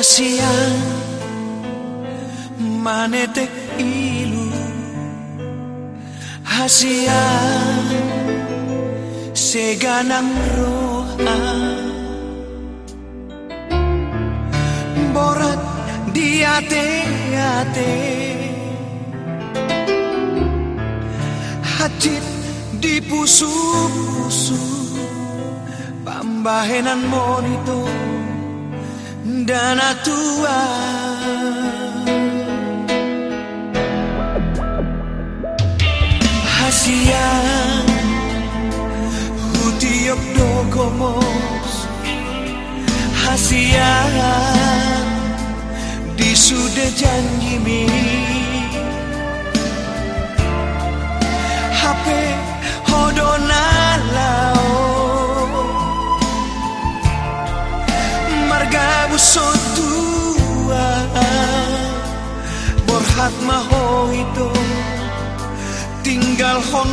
Hasian manetek ilu Hasian seganang roa Borat di ate-ate Hajit di pusu-pusu Pambahenan monitor dana tua Hasian Hutiok dogomos. Hasian Di sudah janji mi. HP hodona Borhat maho itu Tinggal hon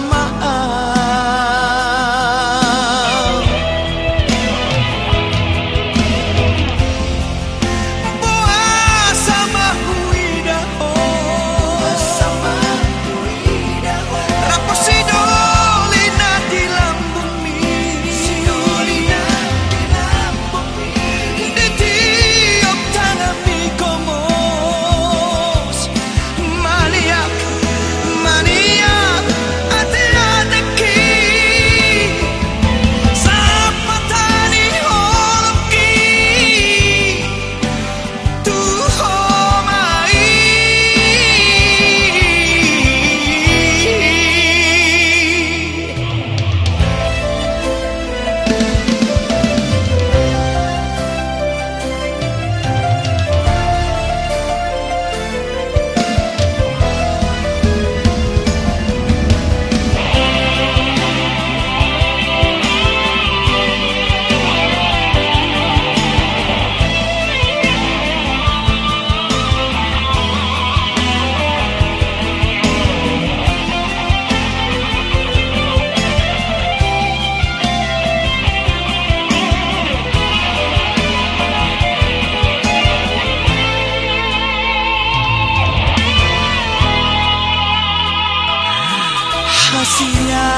Hasilnya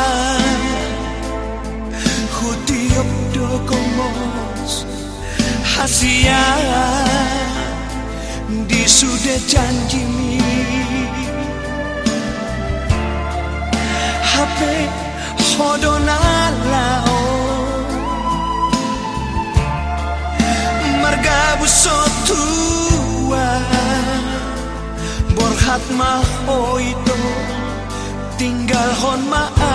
Hutiop dokomos Hasilnya Di sudah janji mi. HP hodona lao Marga busotua Borhat maho itu tinggal hon maaf